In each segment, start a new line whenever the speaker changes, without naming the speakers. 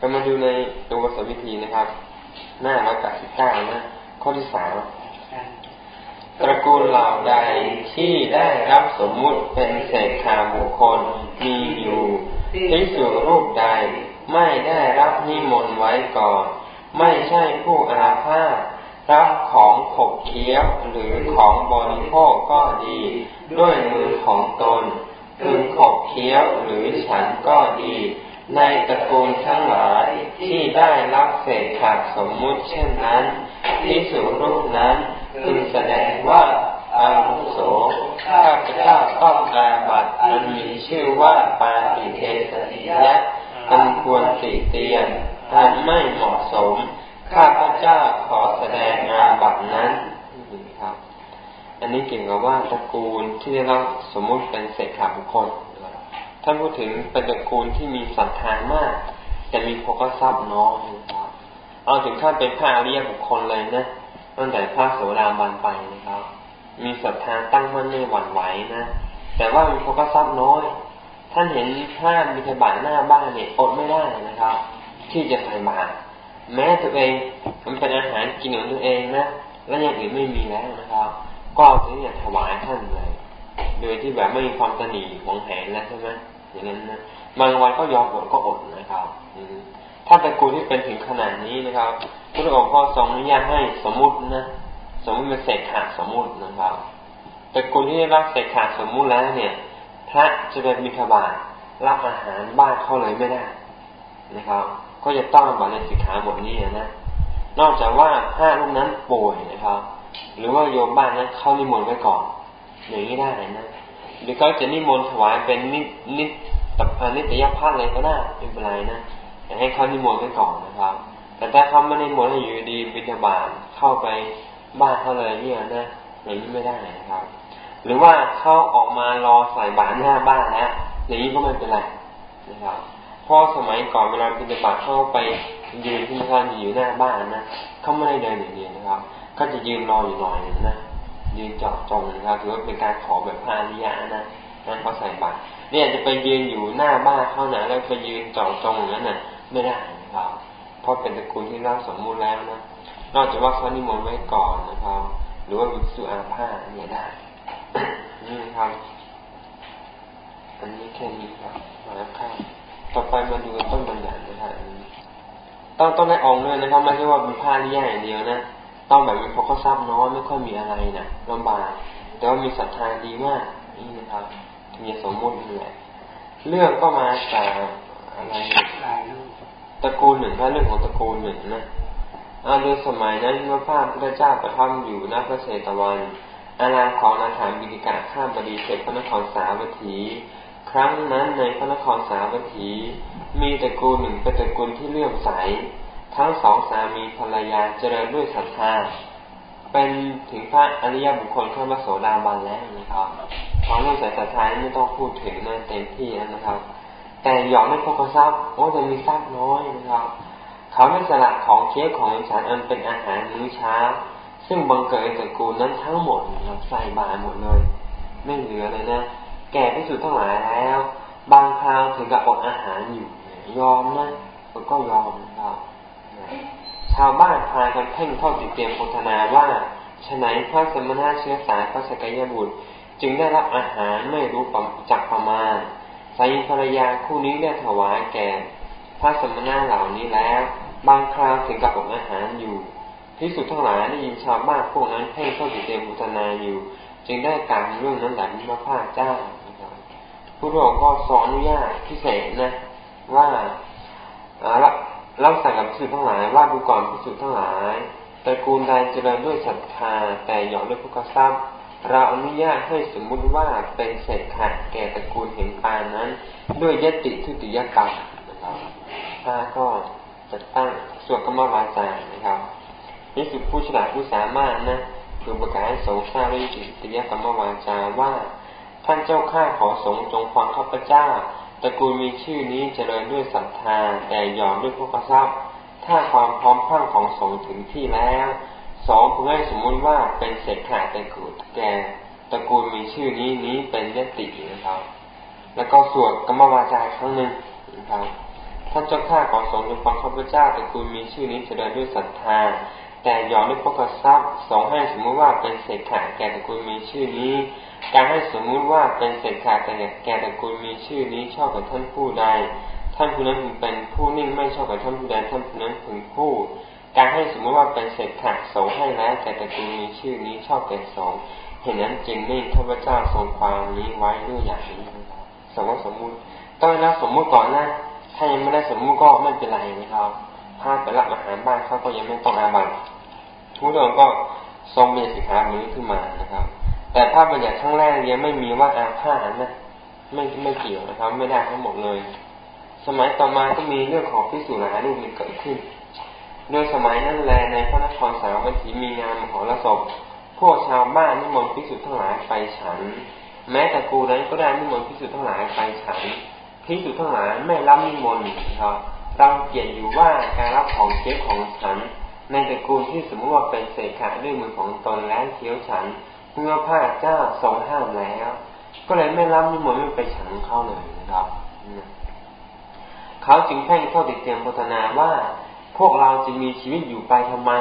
ก็มาดูในตัวสวิธีนะครับ หน้าร้อยแปดสิบเก้านะ ข้อที่สามตระกูลเหล่าใดที่ได้รับสมมุติเป็นเศษขาบุคคลมีอยู่ที่สู่รูปใดไม่ได้รับนิมนต์ไว้ก่อน ไม่ใช่ผู้อาภาษรับของขบเคี้ยวหรือของบริโภคก็ดี ด้วยมือของตนพึงขบเคี้ยวหรือฉันก็ดี ในตระกูลทั้ง ที่ได้รับเศษขาดสมมุติเช่นนั้นที่สุรูปนั้นพึงแสดงว่าอาวุโสข้าพเจ้าต้องอาบัตอันมีชื่อว่าปาติเทสติยะอันควรติเตียนอันไม่เหมาะสม ข้าพเจ้าขอแสดงอาบัตนั้นครับ อันนี้เกี่ยวกับว่าตระกูลที่ได้รับสมมุติเป็นเศษขาบุคคลท่านพูดถึงเป็นตระกูลที่มีศรัทธามาก แต่มีพกทรัพย์น้อยนะครับเอาถึงขั้นเป็นพระอริยบุคคลเลยนะตั้งแต่พระโสดาบันไปนะครับ มีศรัทธาตั้งมั่นไม่หวั่นไหวนะแต่ว่ามีพกทรัพย์น้อย ท่านเห็นพระมีถบาทหน้าบ้านเนี่ยอดไม่ได้นะครับ ที่จะใส่บาตรแม้ตัวเองมันเป็นอาหารกินของตัวเองนะแล้วอย่างอื่นไม่มีแล้วนะครับ ก็เอาที่เนี่ยถวายท่านเลย โดยที่แบบไม่มีความตนีของแหนแล้วใช่ไหมอย่างนั้นนะ บางวันก็ยอมอดก็อดนะครับถ้าตระกูลที่เป็นถึงขนาดนี้นะครับพระองค์ก็ทรงอนุญาตให้สมมุตินะสมมติเป็นเศษขาดสมมุตินะครับตระกูลที่ได้รับเศษขาดสมมุติแล้วเนี่ย พระจะเป็นมิถบาทรับอาหารบ้านเขาเลยไม่ได้นะครับ ก็จะต้องบัตในสิกขาบทนี้นะนอกจากว่าพระรูปนั้นป่วยนะครับ หรือว่าโยมบ้านนั้นเข้านิมนต์ไว้ก่อนอย่างนี้ได้นะหรือเขาจะนิมนต์ถวายเป็นนินิ ตนิตยภาพอะไรก็ได้ไม่เป็นไรนะแต่ให้เขานิมนต์ไว้ก่อนนะครับ แต่ถ้าเขาไม่นิมนต์อยู่ดีบิณฑบาตเข้าไปบ้านเขาเลยเนี่ยนะอย่างนี้ไม่ได้นะครับ หรือว่าเขาออกมารอใส่บาตรหน้าบ้านแล้วอย่างนี้ก็ไม่เป็นไรนะครับเพราะสมัยก่อนเวลาบิณฑบาตเข้าไปยืนที่นั่นอยู่หน้าบ้านนะเขาไม่ได้เดินอย่างนี้นะครับก็จะยืนรออยู่หน่อยนะยืนจอดจงนะครับถือว่าเป็นการขอแบบพานิยานะ นั่นเขาใส่บาตรเนี่ยจะไปยืนอยู่หน้าบ้านเขานะแล้วไปยืนจอดจงอย่างนั้นนะไม่ได้นะครับเพราะเป็นตระกูลที่ร่าสมมูลแล้วนะนอกจากว่าเขานิมนต์ไว้ก่อนนะครับหรือว่าวิสุอาภาเนี่ยได้นี่ครับอันนี้แค่นี้ครับมาข้าต่อไปมาดูต้นบัญญัตินะครับต้องต้องได้องด้วยนะครับไม่ใช่ว่าเป็นผ้าที่ย่อย่างเดียวนะต้องแบบมีพกข้าทรัพย์น้อยไม่ค่อยมีอะไรนะลำบากแต่ว่ามีศรัทธาดีมากนี่นะครับ มีสมมุตินี่แหละเรื่องก็มาจากอะไรตระกูลหนึ่งถ้าเรื่องของตระกูลหนึ่งนะอาโดยสมัยนั้นเมื่อพระพุทธเจ้าประทับอยู่ณพระเศตวัน อาณาของนาถามบิดิกาข้ามบดีเสร็จพระนครสาวัตถี ครั้งนั้นในพระนครสาวัตถี มีตระกูลหนึ่งเป็นตระกูลที่เลื่อมใส ทั้งสองสามีภรรยาเจริญด้วยศรัทธาเป็นถึงพระอริยบุคคลข้ามาโสดาบันแล้วนะครับ ความเลื่อมใสศรัทธาไม่ต้องพูดถึงนะเต็มที่นะครับ แต่หยอกไม่พกทรัพย์โอ้จะมีทรัพย์น้อยนะครับ เขาไม่สละของเคี้ยวของฉันอันเป็นอาหารมื้อเช้า ซึ่งบังเกิดตระกูลนั้นทั้งหมดนะครับใส่บาหมดเลย ไม่เหลือเลยนะ แก่พิสุดทั้งหลายแล้ว บางคราวถึงกับอดอาหารอยู่ ยอมนะก็ยอมนะครับชาวบ้านพากันเพ่งเข้าติดเตรียมโฆษณาว่าฉนัยพระสมณะเชื้อสายพระสกยบุตร จึงได้รับอาหารไม่รู้จักประมาณสามีภรรยาคู่นี้ได้ถวายแก่พระสมณะเหล่านี้แล้ว บางคราวถึงกับอดอาหารอยู่ที่สุดทั้งหลายได้ยินชาวบ้านพวกนั้นให้เข้าติเตมุทนาอยู่ จึงได้การเรื่องนั้นแหละมาพระเจ้าผู้ร่วก็สอนอนุญาตพิเศษนะ ว่าเราเราสั่งกับพิสุทั้งหลายว่าดูก่อนพิสุทั้งหลายตระกูลใดเจริญด้วยศรัทธาแต่หยอกด้วยพุกทรัพย์ เราอนุญาตให้สมมุติว่าเป็นเศษขาดแก่ตระกูลเห็นปานนั้น ด้วยยติทุติยกรรมนะครับถ้าก็จะตั้งส่วนกรรมวาจานะครับนี่คือผู้ฉลาดผู้สามารถนะคือประกาศสงฆ์ทราบด้วยจิติยกรรมวาจาว่า ท่านเจ้าข้าขอสงฆ์จงฟังข้าพเจ้าตระกูลมีชื่อนี้เจริญด้วยศรัทธาแต่ยอมด้วยพวกทรัพย์ถ้าความพร้อมพังของสงฆ์ถึงที่แล้ว สองเพื่อให้สมมุติว่าเป็นเศรษขาตระกูลแก่ตระกูลมีชื่อนี้นี้เป็นยตินะครับ แล้วก็สวดกรรมวาจาครั้งหนึ่งนะครับถท่านเจ้าข้าขอสงฆ์จงฟังข้าพเจ้าแต่คุณมีชื่อนี้จะเดินด้วยศรัทธา แต่ยอมด้วยพกทรัพย์สองให้สมมุติว่าเป็นเศษขาแก่แต่คุณมีชื่อนี้ การให้สมมุติว่าเป็นเศษขาแต่แก่แต่คุณมีชื่อนี้ชอบกับท่านผู้ใด ท่านผู้นั้นเป็นผู้นิ่งไม่ชอบกับท่านผู้ใดท่านผู้นั้นพึงพูด การให้สมมติว่าเป็นเศษขาสงให้แล้วแต่แต่คุณมีชื่อนี้ชอบแก่สงเห็นนั้นจริงนี่ข้าพเจ้าทรงความนี้ไว้ด้วยอย่างนี้สมมติสมมุติต้องได้สมมุติก่อนนะถ้ายังไม่ได้สมมุติก็ไม่เป็นไรนะครับถ้าไปรับอาหารบ้านเขาก็ยังไม่ต้องอาบัตทุกคนก็ทรงมีสิขามือขึ้นมานะครับ แต่ถ้าบัญญัติข้างแรกยังไม่มีว่าอาพาธนะไม่ไม่เกี่ยวนะครับ ไม่ได้ทั้งหมดเลย สมัยต่อมาก็มีเรื่องของพิสูจน์หายรูปมีเกิดขึ้น โดยสมัยนั้นแลในพระนครสาวัตถีมีงานมหรสพ พวกชาวบ้านนิมนต์พิสุทธ์ทั้งหลายไปฉัน แม้แต่กูนั้นก็ได้นิมนต์พิสุทธ์ทั้งหลายไปฉันพิสุทธ์ทั้งหลายไม่รับนิมนต์ครับเราเกียดอยู่ว่าการรับของเคี้ยวของฉัน ในตระกูลที่สมมติว่าเป็นเศษขาด้วยมือของตนแล้วเคี้ยวฉันเมื่อพระเจ้าทรงห้ามแล้ว ก็เลยไม่รับนิมนต์ไม่ไปฉันเข้าเลยนะครับ เขาจึงแพ่งเข้าติดเตียงพัฒนาว่า พวกเราจะมีชีวิตอยู่ไปทำไม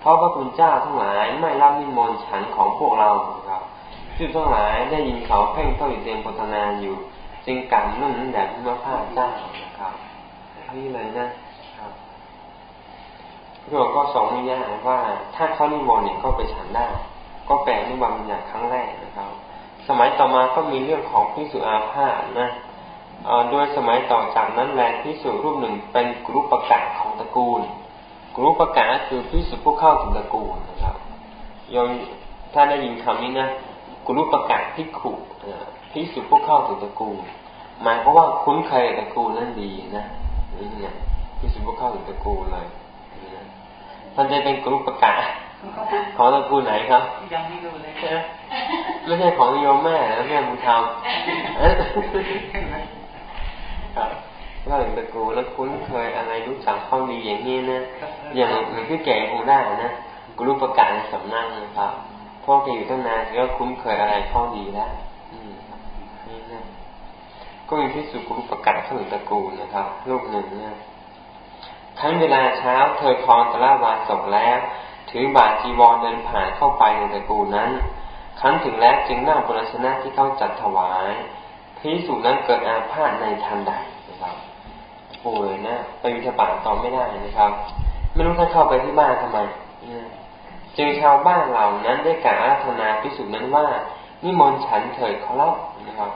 เพราะพระคุณเจ้าทั้งหลายไม่รับนิมนต์ฉันของพวกเราครับซึ่ทั้งหลายได้ยินเขาเพ่งเข้าอิเตียงพัฒนาอยู่ จึงกำนั่นนั่นแหละพระพาเจ้านะครับนี่เลยนะครับเราก็สองนิยามว่า ถ้าเขานิมนต์เนี่ยก็ไปฉันได้ก็แปลนิบัติอย่างครั้งแรกนะครับ สมัยต่อมาก็มีเรื่องของพิสุอาภาสนะ โดยสมัยต่อจากนั้นแลพิสุรูปหนึ่งเป็นกรุปกะของตระกูลกรุปกะคือพิสุผู้เข้าถึงตระกูลนะครับยมถ้าได้ยินคำนี้นะกรุปกะพิขุพิสุผู้เข้าถึงตระกูลหมายเพราะว่าคุ้นเคยตระกูลนั่นดีนะนี่ไงพิสุผู้เข้าถึงตระกูลเลยท่านจะเป็นกรุปกะของตระกูลไหนครับยังไม่รู้เลยไม่ใช่ของโยมแม่นะแม่บุญธรรมครับ ก็ถึงตะกูแล้วคุ้นเคยอะไรรู้จักข้อดีอย่างนี้นะอย่างหลวงพี่แก่คงได้นะกูรู้ประกาศในสำนักนะครับพ่อแกอยู่ตั้งนานก็คุ้นเคยอะไรข้อดีแล้วนี่นะก็มีพิสุกุรุประกาศเข้าถึงตระกูลนะครับลูกหนึ่งนะครั้งเวลาเช้าเธอคลองตะลาวาศกแล้ว ถือบาจีวรเดินผ่านเข้าไปในตระกูลนั้น ครั้งถึงแล้วจึงนั่งบนอาสนะที่เขาจัดถวายพิสูจนั้นเกิดอาพาธในทันใด ป่วยนะไปวิทบาทต่อไม่ได้นะครับ ไม่รู้ท่านเข้าไปที่บ้านทำไมจึงชาวบ้านเหล่านั้นได้กล่าวอาธนาพิสูจนั้นว่า นิมนต์ฉันเถิดเขารับนะครับ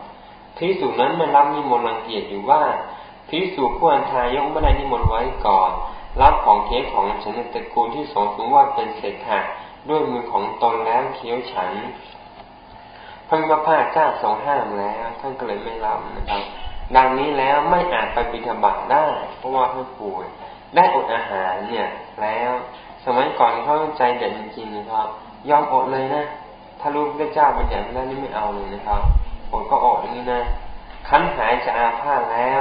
พิสูจนั้นมันรับนิมนต์รังเกียจอยู่ว่าพิสูจผู้อันทายกไม่ได้นิมนต์ไว้ก่อน รับของเคี้ยวของฉันในตระกูลที่สองถึงว่าเป็นเศษขาด้วยมือของตนแล้วเคี้ยวฉันพระมิพระเจ้าทรงห้ามแล้ว ท่านก็เลยไม่รับนะครับ ดังนี้แล้วไม่อาจไปบิณฑบาตได้ เพราะว่าท่านป่วย ได้อดอาหารเนี่ย แล้ว สมัยก่อนเขาใจเด่นจริงๆนะครับ ยอมอดเลยนะถ้ารู้พระเจ้าเป็นอย่างนั้นนี่ไม่เอาเลยนะครับอดก็อดอย่างนี้นะคันหายจะอาพาธแล้ว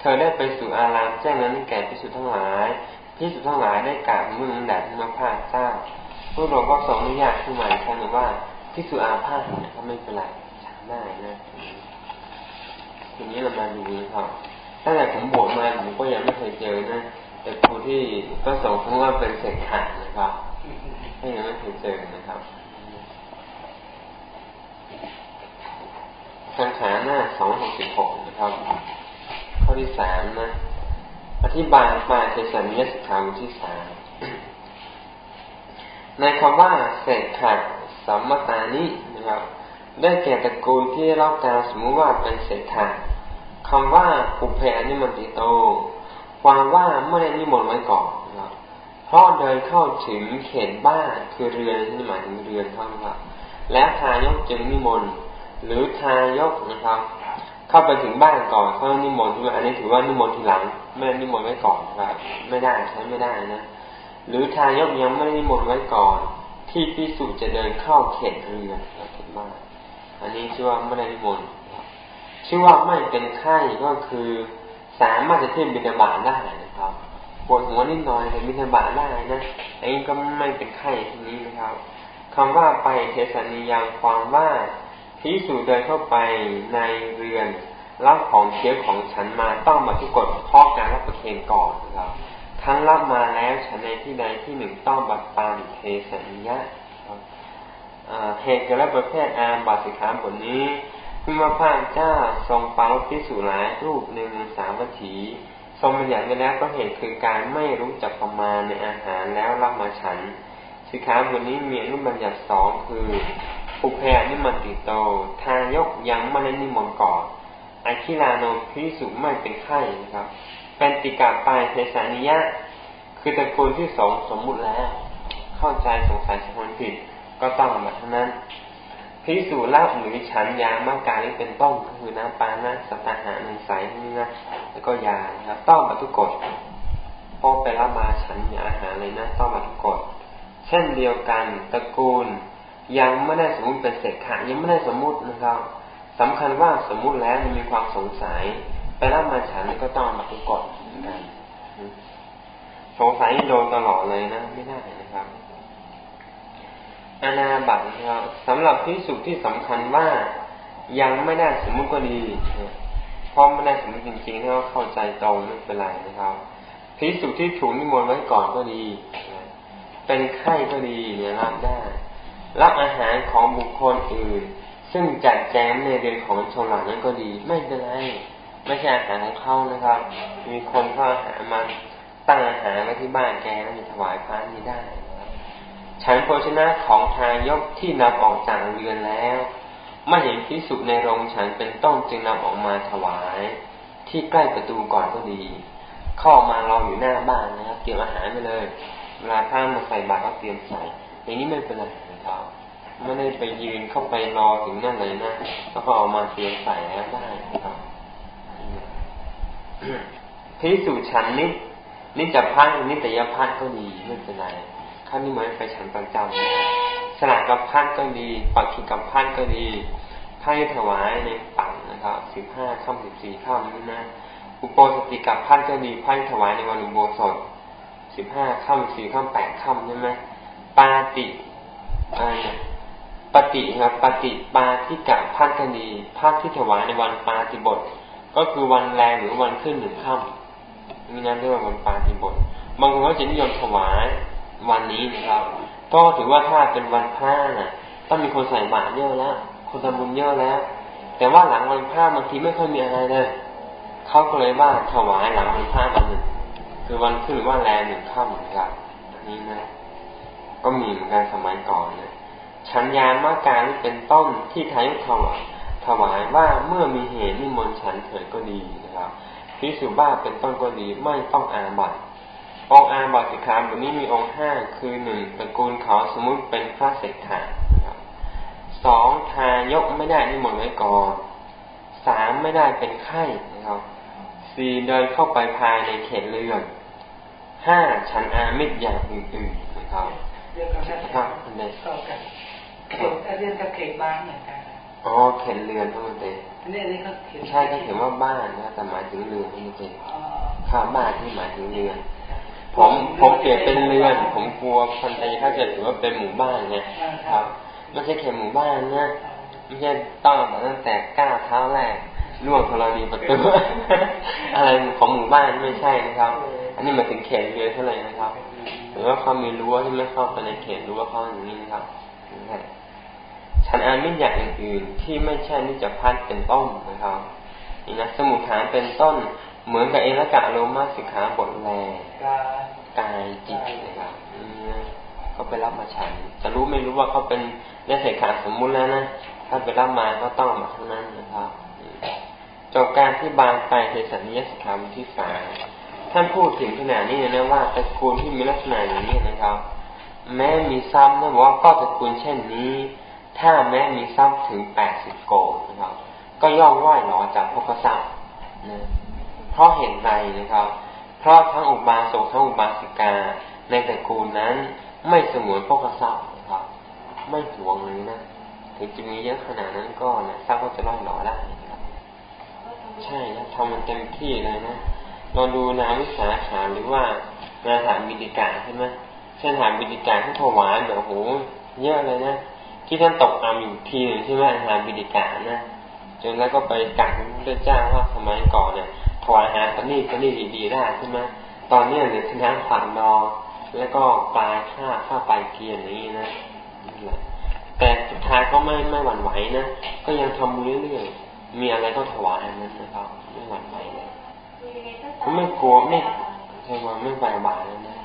เธอได้ไปสู่อารามแจ้งนั้นแก่พิสุทั้งหลายพิสุทั้งหลายได้กราบมือแด่พระพาเจ้าพวกเราก็สองนิยาขึ้นมาอีกครั้งว่าพิสูอาพาธก็ไม่เป็นไรฉันได้นะ ทีนี้เรามาดูนะครับตั้งแต่ผมบวชมาผมก็ยังไม่เคยเจอนะแต่ครูที่ก็ส่งคำว่าเป็นเศษขาดนะครับก็ยังไม่เคยเจอนะครับคันขาหน้าสองหกสิบหกนะครับ ข้อที่สามนะ อธิบายมาเทศนิยสิกขาบทที่สามในคำว่าเศษขาดสัมมตานินะครับ ได้แก่ตระกูลที่รับการสมมุติว่าเป็นเศรษฐาคำว่าปุเพอนิมันติโต ความว่าไม่ได้นิมนต์ไว้ก่อนนะครับเพราะเดินเข้าถึงเขตบ้านคือเรือนที่หมายถึงเรือนเท่านั้นครับและทายกจึงนิมนต์หรือทายกนะครับ เข้าไปถึงบ้านก่อนเขานิมนต์ใช่ไหมอันนี้ถือว่านิมนต์ทีหลัง ไม่ได้นิมนต์ไว้ก่อนครับไม่ได้ใช้ไม่ได้นะ หรือทายกยังไม่ได้นิมนต์ไว้ก่อน ที่พิสูจจะเดินเข้าเขตเรือนเราเห็นว่า อันนี้ชื่อว่าไม่ได้นิมนต์ชื่อว่าไม่เป็นไข้ก็คือสามารถจะเทียบบิณฑบาตได้นะครับปวดหัวนิดหน่อยแต่บิณฑบาตได้นะอันนี้ก็ไม่เป็นไข้ทีนี้นะครับคำว่าไปเทศนิยามความว่าพิสูจเดินเข้าไปในเรือนรับของเคี้ยวของฉันมาต้องมาทุกกฎเพราะการรับประเคนก่อนนะครับทั้งรับมาแล้วฉันในที่ใดที่หนึ่งต้องบัตปานเทสัญญา เหตุกิดและประเภทอามบาสิขาบทนี้พิมพานเจ้าทรงปาลพิสุหลายรูปหนึ่งสามวัตถีทรงบัญญัติไว้แล้วก็เหตุคือการไม่รู้จักประมาณในอาหารแล้วรับมาฉัน สิขาบทนี้มีอนุบัญญัติสองคืออุเพนิมันติโต ทายกยังไม่ได้นิมนต์ก่อนอาคิลาโนพิสุไม่เป็นไข้นะครับเป็นติกาปายเทสานิยะ คือตระกูลที่สองสมมุติแล้ว เข้าใจสงสัยสมผิด ก็ต้องมาเท่านั้นพิสูจน์หรือฉันยามากาลิเป็นต้นคือน้ำปานะสตาหาในสายนี่นะแล้วก็ยาครับต้องมาทุกกฎพอไปรับมาฉันยาอาหารเลยนะต้องมาทุกกฎเช่นเดียวกันตระกูล ยังไม่ได้สมมุติเป็นเศษขายังไม่ได้สมมุตินะครับสำคัญว่าสมมุติแล้วมีความสงสัย ไปรับมาฉันก็ต้องมาทุกกฎเหมือนกันสงสัยโดนตลอดเลยนะ ไม่ได้นะครับ อนาบัตนะครับสำหรับพิสุที่สำคัญว่ายังไม่ได้สมมุติก็ดีเพราะไม่ได้สมมติจริงๆถ้าเข้าใจตรงไม่เป็นไรนะครับพิสุที่ถูกนิมนต์ไว้ก่อนก็ดี เป็นไข้ก็ดีเนี่ยรับได้ รับอาหารของบุคคลอื่น ซึ่งจัดแจงในเดือนของชนเหล่านั้นก็ดี ไม่เป็นไรไม่ใช่อาหารของเขานะครับ มีคนเขาอาหารมาตั้งอาหารไว้ที่บ้านแกแล้วมีถวายพระนี่ได้ ฉันโภชนะของทายกที่นำออกจากเรือนแล้ว ไม่เห็นพิสุในโรงฉันเป็นต้องจึงนำออกมาถวาย ที่ใกล้ประตูก่อนก็ดี เข้ามารออยู่หน้าบ้านนะครับเตรียมอาหารไปเลยเวลาท่านมาใส่บาตรก็เตรียมใส่อย่างนี้ไม่เป็นไรนะครับไม่ได้ไปยืนเข้าไปรอถึงนั่นเลยนะแล้วก็เอามาเตรียมใส่แล้วได้ครับพิสูจฉันนินิจพัฒนิตยพัฒก็ดีไม่เป็นไร ข้านี่เหมือนไปฉันประจำสลักกับพันก็ดีปักขีกับพันก็ดีให้ถวายในปังนะครับสิบห้าค่ำสิบสี่ค่ำนี่นะอุโบสติกับพันก็ดีไพ่ถวายในวันอุโบสถสิบห้าค่ำสี่ค่ำแปดค่ำใช่ไหมปาติอะไรเนี่ยปฏิครับปฏิปาที่กับพันก็ดีพันที่ถวายในวันปาติบท ก็คือวันแรงหรือวันขึ้นหนึ่งค่ำนี่นั่นเรียกว่าวันปาติบทบางคนก็จะนิยมถวาย วันนี้นะครับ ก็ถือว่าถ้าเป็นวันพระน่ะต้องมีคนใส่บาตรเยอะแล้ว คนทำบุญเยอะแล้ว แต่ว่าหลังวันพระบางทีไม่ค่อยมีอะไรเลยเขาก็เลยว่าถวายหลังวันพระวันหนึ่งคือวันขึ้นว่าแรงหนึ่งค่ำนะครับนี้นะ ก็มีเหมือนกันสมัยก่อนนะชัญญามาการเป็นต้นที่ทายุถวายถวายว่าเมื่อมีเหตุนิมนต์ฉันเถิดก็ดีนะครับพิสุบ้าเป็นต้นก็ดีไม่ต้องอาบัติ องอาบัติขาบทนี้มีองค์ห้าคือหนึ่งตระกูลเขาสมมุติเป็นพระเศรษฐาสองทายกไม่ได้นิมนต์ไว้ก่อนสามไม่ได้เป็นไข้นะครับสี่เดินเข้าไปภายในเขตเรือนห้าฉันอามิตรอย่างอื่นๆนะครับ
เรื่องครับเด็กเรื่องกับเขตบ้านเหมือนกัน
อ๋อเขตเรือนทั้งหมดเลย
นี่นี่ก็
ใช่ก็เขียนว่าบ้านนะแต่หมายถึงเรือนทั้งหมดเลยข้าบ้านที่หมายถึงเรือน ผมผมเปลี่ยนเป็นเรือน ผมกลัวพันธะถ้าจะถือว่าเป็นหมู่บ้านไงครับไม่ใช่แค่หมู่บ้านนะไม่ใช่ต้องตั้งแต่ก้าวเท้าแรกล่วงธรณีประตูอะไรของหมู่บ้านไม่ใช่นะครับ อันนี้มาถึงเขตเรือนเท่าไหร่นะครับหรือว่าเขามีรั้วที่ไม่เข้าไปในเขตรั้วเขาอย่างนี้นะครับฉันอามิอย่างอื่นๆที่ไม่ใช่นิจพัฒเป็นต้นนะครับนี่นะสมุทฐานเป็นต้น เหมือนกับเอละกะโลมาสิกขาบทแรกายจิตนะครับก็ไปรับมาฉันจะรู้ไม่รู้ว่าเขาเป็นเนื้อเศษขาสมมุติแล้วนะถ้าไปรับมาก็ต้องมาทั้งนั้นนะครับจบการที่บางไปในสัญญาสิกขาบทที่สามท่านพูดถึงขนาดนี้นะว่าตระกูลที่มีลักษณะอย่างนี้นะครับ แม้มีซ้ำนะบอกว่าก็ตระกูลเช่นนี้ ถ้าแม้มีซ้ำถึงแปดสิบโกนะครับ ก็ย่อมไหวหนอจากพวกทรัพย์นะ เพราะเห็นไรนะครับ เพราะทั้งอุบาสกทั้งอุบาสิกา ในตระกูลนั้น ไม่สมวนพวกทรัพย์นะครับ ไม่หวงเลยนะถึงจะมีเยอะขนาดนั้นก็นะทรัพย์ก็จะร่อยหล่อได้ครับ ใช่นะทำมันเต็มที่เลยนะเราดูนาวิสาขาหรือว่านาถามบิดิกาใช่ไหมเช่นถามบิดิกาที่ถวายแบบโหเยอะเลยนะที่ท่านตกอามอยู่ทีหนึ่งใช่ไหมอาหารบิดิกานะจนแล้วก็ไปกัดพระพุทธเจ้าว่าสมัยก่อนเนี่ย ถวายอาหารปนีปนีดีๆได้ใช่ไหมตอนเนี้ยเนี่ยน้ำผักดองแล้วก็ปลายข้าข้าไปเกียนอย่างนี้นะแต่สุดท้ายก็ไม่ไม่หวั่นไหวนะก็ยังทำเรื่อยๆมีอะไรก็ถวายนั้นนะครับไม่หวั่นไหวเลยไม่กลัวไม่ใช่ว่าไม่ไปบาแล้วนะ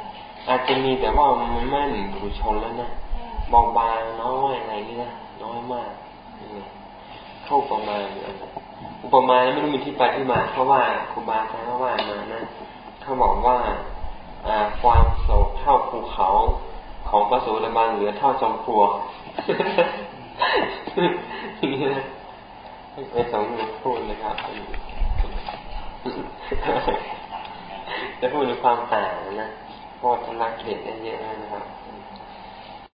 อาจจะมีแต่ว่ามันไม่หนุนผู้ชนแล้วนะบางบางน้อยอะไรนี่นะน้อยมากเข้าประมาณอุ อุปมาไม่รู้มีที่ไปที่มาเพราะว่าครูบาอาจารย์ว่ามานะเขาบอกว่าความโศกเท่าภูเขาของพระโสดาบันเหลือเท่าจอมปลวกนี่นะไม่สองมือพูดนะครับจะพูดในความต่างนะเพราะทำลายเกลียดได้เยอะนะครับ